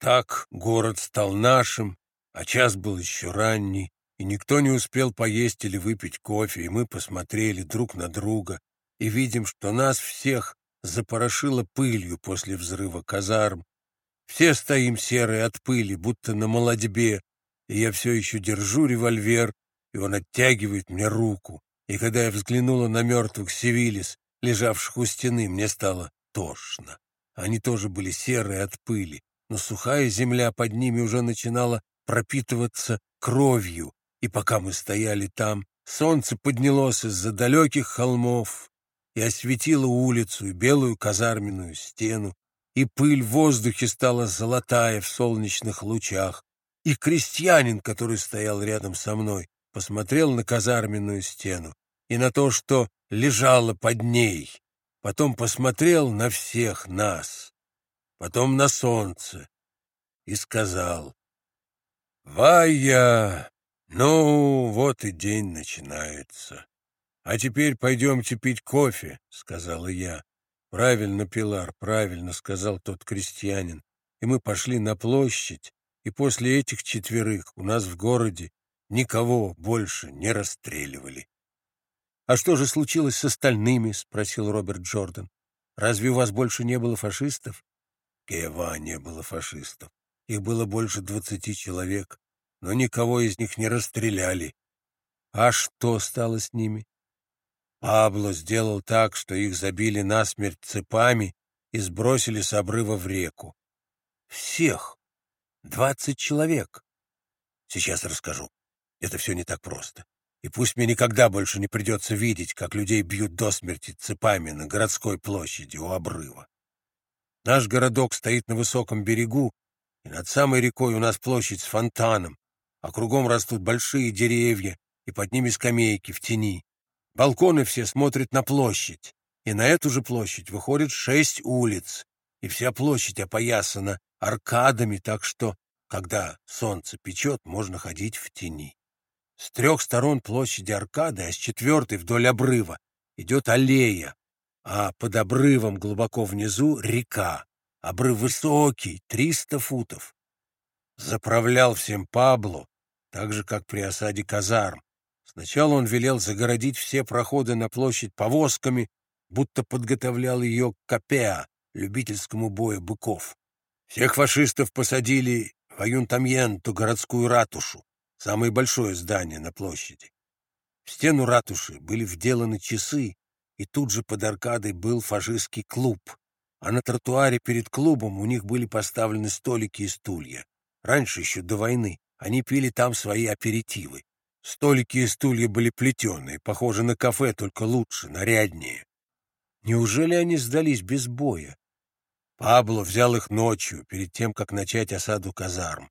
Так город стал нашим, а час был еще ранний, и никто не успел поесть или выпить кофе, и мы посмотрели друг на друга и видим, что нас всех запорошило пылью после взрыва казарм. Все стоим серые от пыли, будто на молодьбе, и я все еще держу револьвер, и он оттягивает мне руку. И когда я взглянула на мертвых Севилис, лежавших у стены, мне стало тошно. Они тоже были серые от пыли, но сухая земля под ними уже начинала пропитываться кровью, и пока мы стояли там, солнце поднялось из-за далеких холмов и осветило улицу и белую казарменную стену, и пыль в воздухе стала золотая в солнечных лучах, и крестьянин, который стоял рядом со мной, посмотрел на казарменную стену и на то, что лежало под ней, потом посмотрел на всех нас, потом на солнце и сказал, «Вая, ну, вот и день начинается. А теперь пойдемте пить кофе», — сказала я. «Правильно, Пилар, правильно», — сказал тот крестьянин. И мы пошли на площадь, и после этих четверых у нас в городе никого больше не расстреливали. «А что же случилось с остальными?» — спросил Роберт Джордан. «Разве у вас больше не было фашистов?» «Кева не было фашистов. Их было больше двадцати человек, но никого из них не расстреляли. А что стало с ними? Пабло сделал так, что их забили насмерть цепами и сбросили с обрыва в реку. Всех! Двадцать человек! Сейчас расскажу. Это все не так просто. И пусть мне никогда больше не придется видеть, как людей бьют до смерти цепами на городской площади у обрыва. Наш городок стоит на высоком берегу, и над самой рекой у нас площадь с фонтаном, а кругом растут большие деревья, и под ними скамейки в тени. Балконы все смотрят на площадь, и на эту же площадь выходит шесть улиц, и вся площадь опоясана аркадами, так что, когда солнце печет, можно ходить в тени. С трех сторон площади аркады, а с четвертой вдоль обрыва идет аллея, а под обрывом глубоко внизу река. Обрыв высокий, триста футов. Заправлял всем Пабло, так же, как при осаде казарм. Сначала он велел загородить все проходы на площадь повозками, будто подготовлял ее к Капеа, любительскому бою быков. Всех фашистов посадили в Аюнтамьенту, городскую ратушу, самое большое здание на площади. В стену ратуши были вделаны часы, и тут же под аркадой был фашистский клуб, а на тротуаре перед клубом у них были поставлены столики и стулья. Раньше, еще до войны, они пили там свои аперитивы. Столики и стулья были плетеные, похожи на кафе, только лучше, наряднее. Неужели они сдались без боя? Пабло взял их ночью, перед тем, как начать осаду казарм.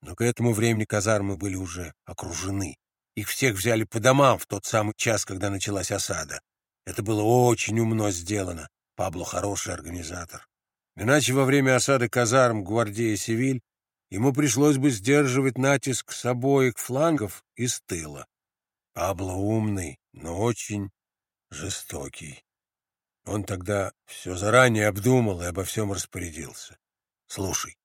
Но к этому времени казармы были уже окружены. Их всех взяли по домам в тот самый час, когда началась осада. Это было очень умно сделано. Пабло хороший организатор. Иначе во время осады казарм Гвардии Севиль ему пришлось бы сдерживать натиск с обоих флангов и с тыла. Пабло умный, но очень жестокий. Он тогда все заранее обдумал и обо всем распорядился. Слушай,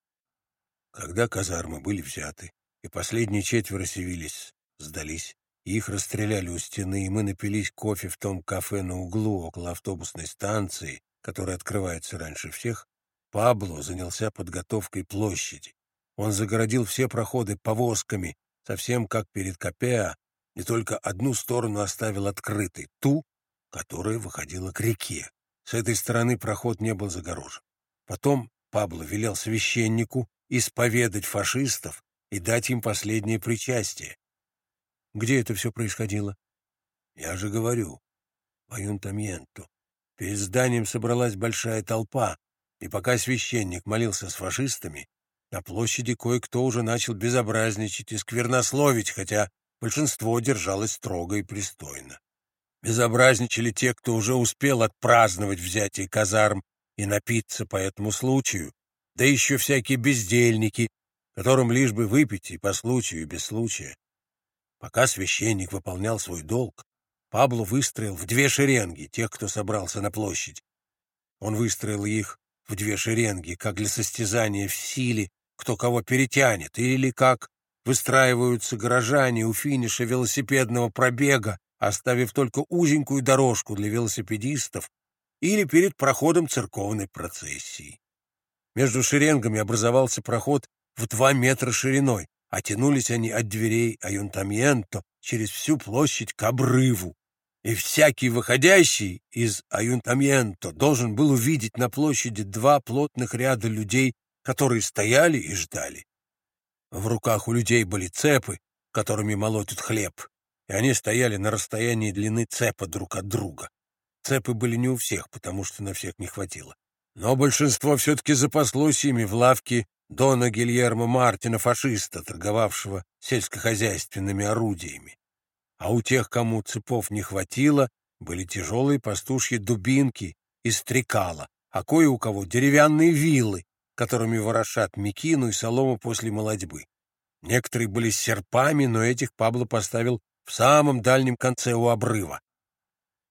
когда казармы были взяты, и последние четверо Севилис сдались, их расстреляли у стены, и мы напились кофе в том кафе на углу около автобусной станции, которая открывается раньше всех. Пабло занялся подготовкой площади. Он загородил все проходы повозками, совсем как перед Капеа, и только одну сторону оставил открытой, ту, которая выходила к реке. С этой стороны проход не был загорожен. Потом Пабло велел священнику исповедать фашистов и дать им последнее причастие. Где это все происходило? Я же говорю, в Аюнтамьенто. Перед зданием собралась большая толпа, и пока священник молился с фашистами, на площади кое-кто уже начал безобразничать и сквернословить, хотя большинство держалось строго и пристойно. Безобразничали те, кто уже успел отпраздновать взятие казарм и напиться по этому случаю, да еще всякие бездельники, которым лишь бы выпить и по случаю, и без случая. Пока священник выполнял свой долг, Пабло выстроил в две шеренги тех, кто собрался на площадь. Он выстроил их в две шеренги, как для состязания в силе, кто кого перетянет, или как выстраиваются горожане у финиша велосипедного пробега, оставив только узенькую дорожку для велосипедистов, или перед проходом церковной процессии. Между шеренгами образовался проход в два метра шириной, а тянулись они от дверей Аюнтамьенто через всю площадь к обрыву. И всякий выходящий из Аюнтамьенто должен был увидеть на площади два плотных ряда людей, которые стояли и ждали. В руках у людей были цепы, которыми молотят хлеб, и они стояли на расстоянии длины цепа друг от друга. Цепы были не у всех, потому что на всех не хватило. Но большинство все-таки запаслось ими в лавке Дона Гильермо Мартина, фашиста, торговавшего сельскохозяйственными орудиями. А у тех, кому цепов не хватило, были тяжелые пастушьи дубинки из стрекала, а кое у кого деревянные вилы, которыми ворошат мекину и солому после молодьбы. Некоторые были с серпами, но этих Пабло поставил в самом дальнем конце у обрыва.